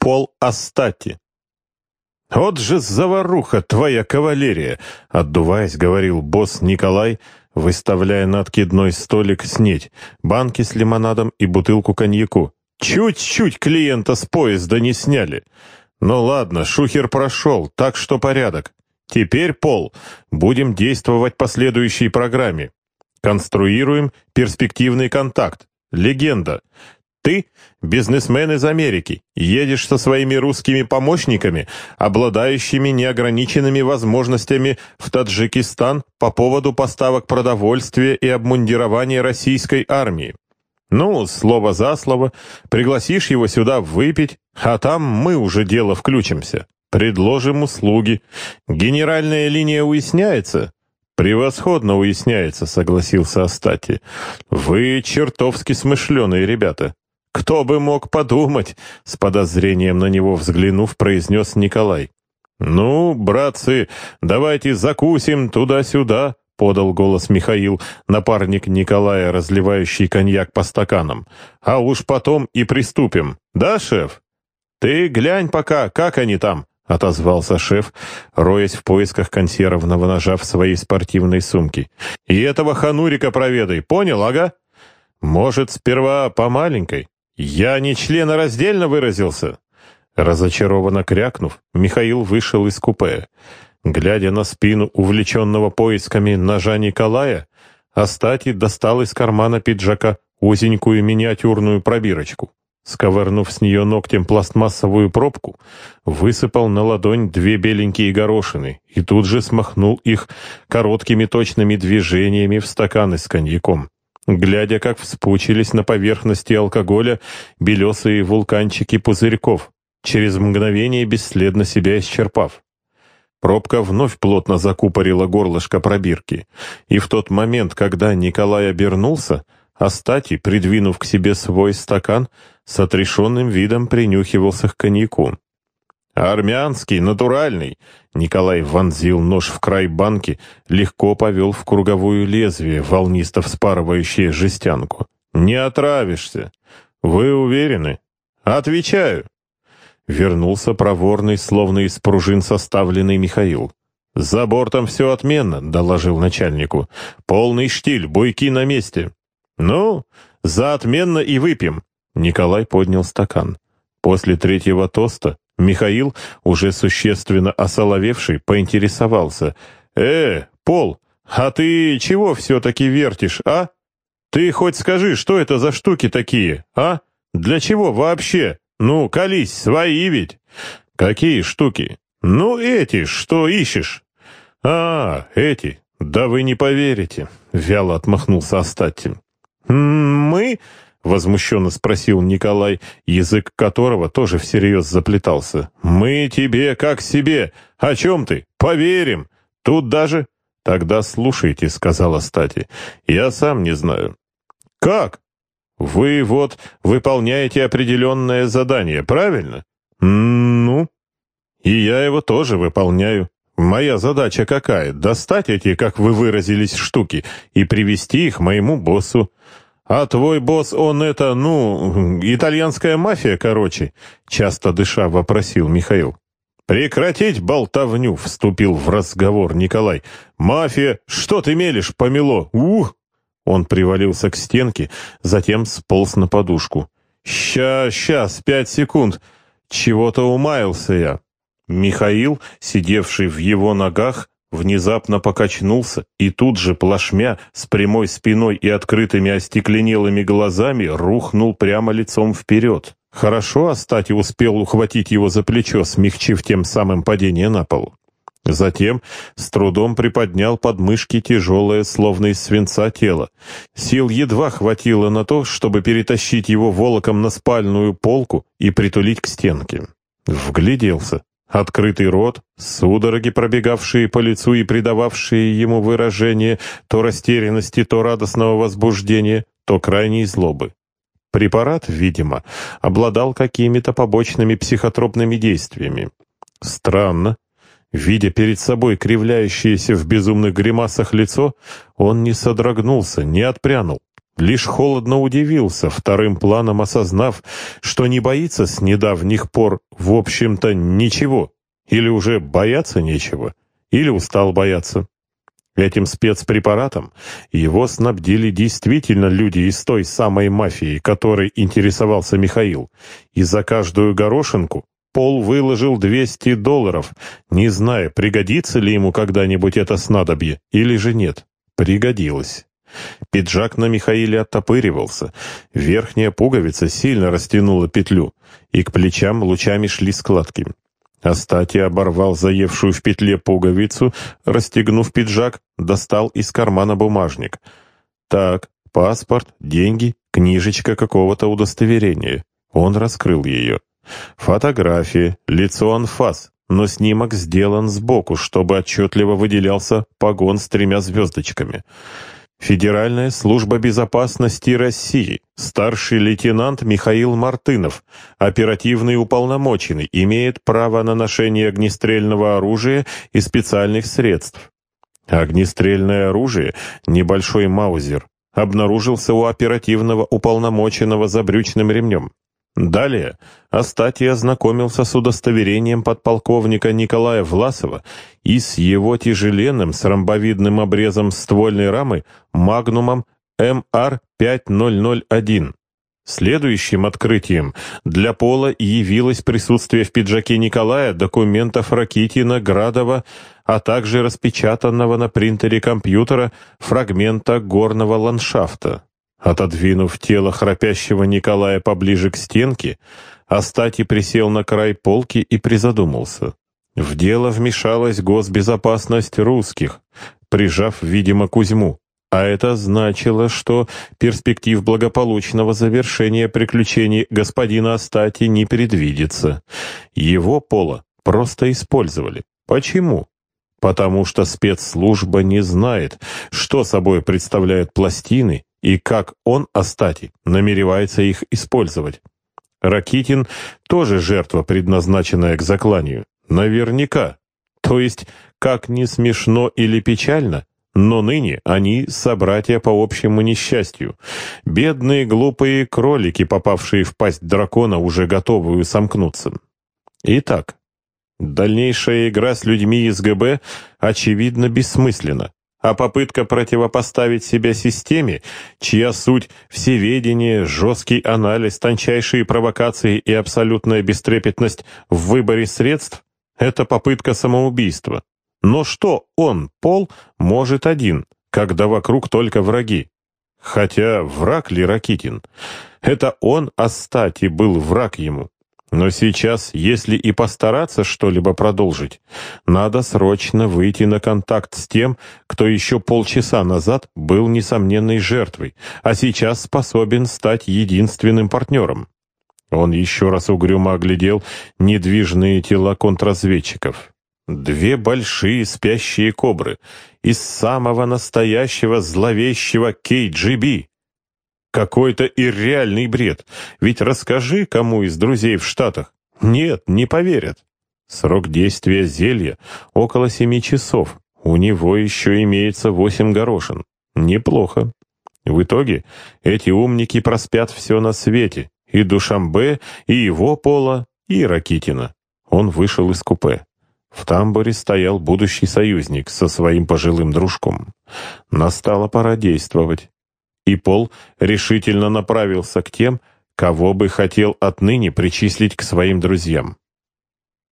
Пол Астати. «Вот же заваруха, твоя кавалерия!» — отдуваясь, говорил босс Николай, выставляя на откидной столик снеть, банки с лимонадом и бутылку коньяку. «Чуть-чуть клиента с поезда не сняли. Ну ладно, шухер прошел, так что порядок. Теперь, Пол, будем действовать по следующей программе. Конструируем перспективный контакт. Легенда. Ты — бизнесмен из Америки, едешь со своими русскими помощниками, обладающими неограниченными возможностями в Таджикистан по поводу поставок продовольствия и обмундирования российской армии. Ну, слово за слово, пригласишь его сюда выпить, а там мы уже дело включимся. Предложим услуги. Генеральная линия уясняется? Превосходно уясняется, согласился Астати. Вы чертовски смышленые ребята. «Кто бы мог подумать?» — с подозрением на него взглянув, произнес Николай. «Ну, братцы, давайте закусим туда-сюда», — подал голос Михаил, напарник Николая, разливающий коньяк по стаканам. «А уж потом и приступим. Да, шеф?» «Ты глянь пока, как они там?» — отозвался шеф, роясь в поисках консервного ножа в своей спортивной сумке. «И этого ханурика проведай, понял, ага?» «Может, сперва по маленькой?» «Я не членораздельно выразился!» Разочарованно крякнув, Михаил вышел из купе. Глядя на спину увлеченного поисками ножа Николая, Астати достал из кармана пиджака узенькую миниатюрную пробирочку. Сковырнув с нее ногтем пластмассовую пробку, высыпал на ладонь две беленькие горошины и тут же смахнул их короткими точными движениями в стаканы с коньяком глядя, как вспучились на поверхности алкоголя белесые вулканчики пузырьков, через мгновение бесследно себя исчерпав. Пробка вновь плотно закупорила горлышко пробирки, и в тот момент, когда Николай обернулся, Астати, придвинув к себе свой стакан, с отрешенным видом принюхивался к коньяку. «Армянский, натуральный!» Николай вонзил нож в край банки, легко повел в круговую лезвие, волнисто вспарывающее жестянку. «Не отравишься!» «Вы уверены?» «Отвечаю!» Вернулся проворный, словно из пружин составленный Михаил. «За бортом все отменно», — доложил начальнику. «Полный штиль, буйки на месте». «Ну, за отменно и выпьем». Николай поднял стакан. После третьего тоста Михаил, уже существенно осоловевший, поинтересовался. «Э, Пол, а ты чего все-таки вертишь, а? Ты хоть скажи, что это за штуки такие, а? Для чего вообще? Ну, колись, свои ведь!» «Какие штуки?» «Ну, эти, что ищешь?» «А, эти. Да вы не поверите», — вяло отмахнулся Астатин. «Мы...» — возмущенно спросил Николай, язык которого тоже всерьез заплетался. «Мы тебе как себе! О чем ты? Поверим! Тут даже...» «Тогда слушайте», — сказала Стати. «Я сам не знаю». «Как?» «Вы вот выполняете определенное задание, правильно?» «Ну?» «И я его тоже выполняю. Моя задача какая? Достать эти, как вы выразились, штуки и привести их моему боссу. «А твой босс, он это, ну, итальянская мафия, короче», — часто дыша вопросил Михаил. «Прекратить болтовню!» — вступил в разговор Николай. «Мафия! Что ты мелешь, помело? Ух!» Он привалился к стенке, затем сполз на подушку. «Ща, сейчас, пять секунд! Чего-то умаялся я!» Михаил, сидевший в его ногах, внезапно покачнулся и тут же плашмя с прямой спиной и открытыми остекленелыми глазами рухнул прямо лицом вперед. Хорошо Астати успел ухватить его за плечо, смягчив тем самым падение на пол. Затем с трудом приподнял подмышки тяжелое, словно из свинца тело. Сил едва хватило на то, чтобы перетащить его волоком на спальную полку и притулить к стенке. Вгляделся. Открытый рот, судороги, пробегавшие по лицу и придававшие ему выражение то растерянности, то радостного возбуждения, то крайней злобы. Препарат, видимо, обладал какими-то побочными психотропными действиями. Странно. Видя перед собой кривляющееся в безумных гримасах лицо, он не содрогнулся, не отпрянул. Лишь холодно удивился, вторым планом осознав, что не боится с недавних пор, в общем-то, ничего, или уже бояться нечего, или устал бояться. Этим спецпрепаратом его снабдили действительно люди из той самой мафии, которой интересовался Михаил, и за каждую горошинку Пол выложил 200 долларов, не зная, пригодится ли ему когда-нибудь это снадобье или же нет. Пригодилось. Пиджак на Михаиле оттопыривался, верхняя пуговица сильно растянула петлю, и к плечам лучами шли складки. Астати оборвал заевшую в петле пуговицу, расстегнув пиджак, достал из кармана бумажник. Так, паспорт, деньги, книжечка какого-то удостоверения. Он раскрыл ее. Фотография, лицо анфас, но снимок сделан сбоку, чтобы отчетливо выделялся погон с тремя звездочками. Федеральная служба безопасности России, старший лейтенант Михаил Мартынов, оперативный уполномоченный, имеет право на ношение огнестрельного оружия и специальных средств. Огнестрельное оружие, небольшой маузер, обнаружился у оперативного уполномоченного за брючным ремнем. Далее Астатий ознакомился с удостоверением подполковника Николая Власова и с его тяжеленным с ромбовидным обрезом ствольной рамы магнумом МР-5001. Следующим открытием для Пола явилось присутствие в пиджаке Николая документов Ракитина, Градова, а также распечатанного на принтере компьютера фрагмента горного ландшафта. Отодвинув тело храпящего Николая поближе к стенке, Астати присел на край полки и призадумался. В дело вмешалась госбезопасность русских, прижав, видимо, Кузьму. А это значило, что перспектив благополучного завершения приключений господина Астати не предвидится. Его пола просто использовали. Почему? Потому что спецслужба не знает, что собой представляют пластины и как он, Астати, намеревается их использовать. Ракитин тоже жертва, предназначенная к закланию. Наверняка. То есть, как ни смешно или печально, но ныне они собратья по общему несчастью. Бедные глупые кролики, попавшие в пасть дракона, уже готовую сомкнуться. Итак, дальнейшая игра с людьми из ГБ очевидно бессмысленна а попытка противопоставить себя системе, чья суть — всеведение, жесткий анализ, тончайшие провокации и абсолютная бестрепетность в выборе средств — это попытка самоубийства. Но что он, Пол, может один, когда вокруг только враги? Хотя враг ли Ракитин? Это он, Астати, был враг ему. Но сейчас, если и постараться что-либо продолжить, надо срочно выйти на контакт с тем, кто еще полчаса назад был несомненной жертвой, а сейчас способен стать единственным партнером. Он еще раз угрюмо оглядел недвижные тела контрразведчиков. Две большие спящие кобры из самого настоящего зловещего KGB. Какой-то ирреальный бред. Ведь расскажи кому из друзей в Штатах. Нет, не поверят. Срок действия зелья около семи часов. У него еще имеется восемь горошин. Неплохо. В итоге эти умники проспят все на свете. И Душамбе, и его пола, и Ракитина. Он вышел из купе. В тамбуре стоял будущий союзник со своим пожилым дружком. Настала пора действовать и Пол решительно направился к тем, кого бы хотел отныне причислить к своим друзьям.